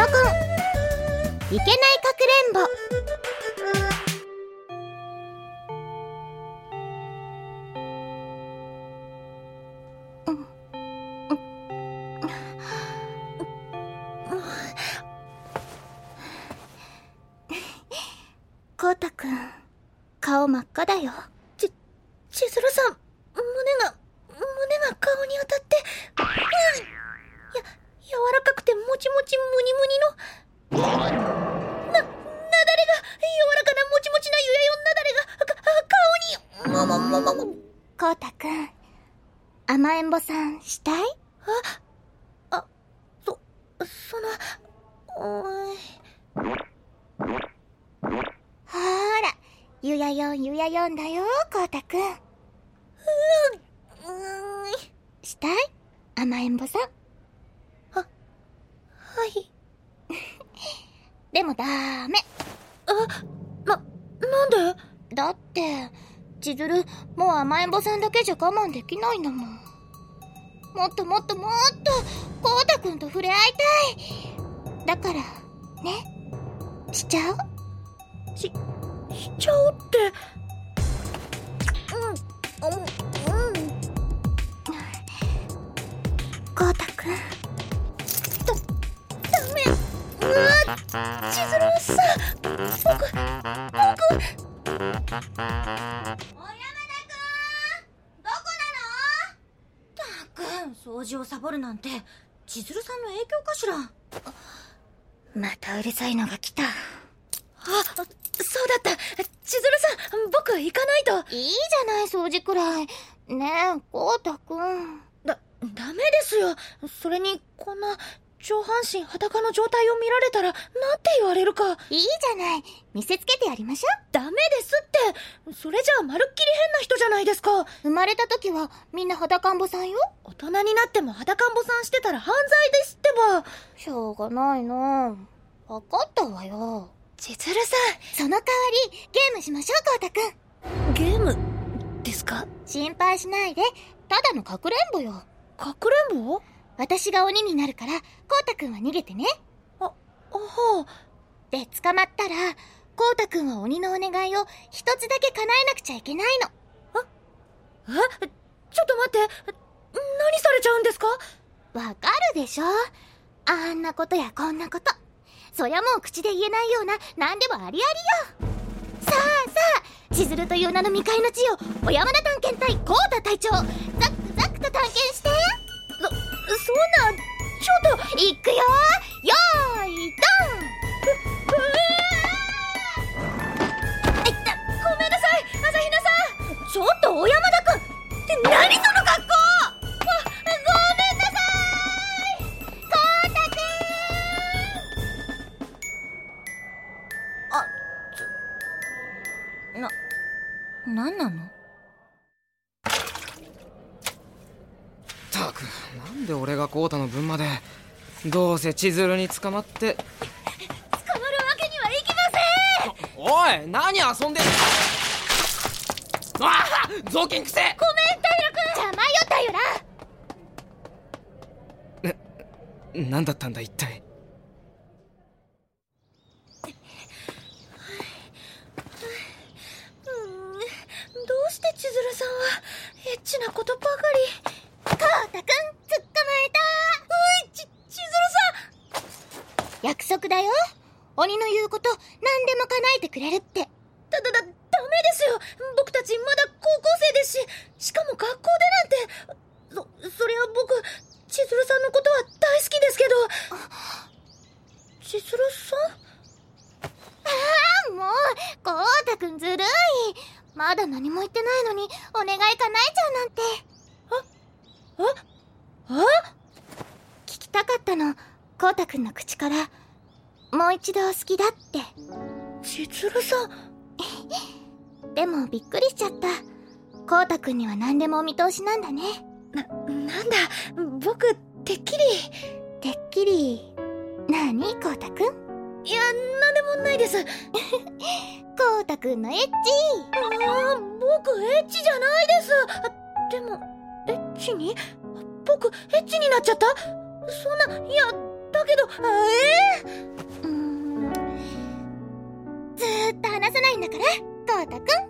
ノコンいけないかくれんぼ。こうたくん。顔真っ赤だよち、千鶴さん、胸が、胸が顔に当たって、うん、や、柔らかくてもちもちむにむにの、な、なだれが、柔らかなもちもちなゆやよなだれが、か、顔に、ももももも。こうたくん甘えんぼさんしたいあ、あ、そ、その、おい。ほーらゆやよんゆやよんだよこうたくんうーん、したい甘えんぼさんい。でもダメ。あ、な、なんで？だって千鶴もう甘えんぼさんだけじゃ我慢できないんだもん。もっともっともっとこうたくんと触れ合いたい。だからね？しちゃおう？し、しちゃおうって。掃除をサボるなんて、千鶴さんの影響かしら？あ、またうるさいのが来たそうだった。千鶴さん、僕行かないと。いいじゃない掃除くらいねえこうたくんだ、ダメですよ。それに、こんな、上半身裸の状態を見られたら、なんて言われるか。いいじゃない。見せつけてやりましょダメですって。それじゃあまるっきり変な人じゃないですか。う生まれた時はみんな裸んぼさんよ。大人になっても裸んぼさんしてたら犯罪ですってば。しょうがないな。わかったわよ。千鶴さその代わりゲームしましょうこうたくんん、ゲーム、ですか？心配しないで。ただのかくれんぼよ。かくれんぼ？私が鬼になるからこうたくんは逃げてね。あ、はで捕まったらこうたくんは鬼のお願いを一つだけ叶えなくちゃいけないの。あ。えちょっと待って。何されちゃうんですか？わかるでしょ？あんなことやこんなこと。そりゃもう口で言えないような何でもありありよ。さあさあ千鶴という名の未開の地を小山田探検隊コータ隊長ザックザックと探検してな、ちょっと、いくよ。よーいドいったごめんなさい。朝比奈さん。ちょっと小山田くんって何その格好わごめんなさい。ンコータくあちょな何なのたく。なんで俺がコウタの分までどうせ千鶴に捕まって。捕まるわけにはいきません！おい何遊んでんの？ああ雑巾くせ！ごめん平邪魔よだよな何だったんだ一体？君うんどうして千鶴さんはエッチなことば約束だよ。鬼の言うこと何でも叶えてくれるって。だだだダメですよ。僕たちまだ高校生ですししかも学校でなんて。そそりゃ僕千鶴さんのことは大好きですけど。千鶴さん？あもうコウタくんずるい。まだ何も言ってないのにお願い叶えちゃうなんて。あ？聞きたかったのコウタくんの口からもう一度好きだって。千鶴さん。でもびっくりしちゃった。コウタくんには何でもお見通しなんだね。な、なんだ。僕てっきり。てっきり。何コウタくんいやなんでもないです。コウタくんのエッチ。ああ僕エッチじゃないです。あでもエッチに？僕エッチになっちゃった？そんないやだけどえー。うーん。ずーっと話さないんだからコウタくん。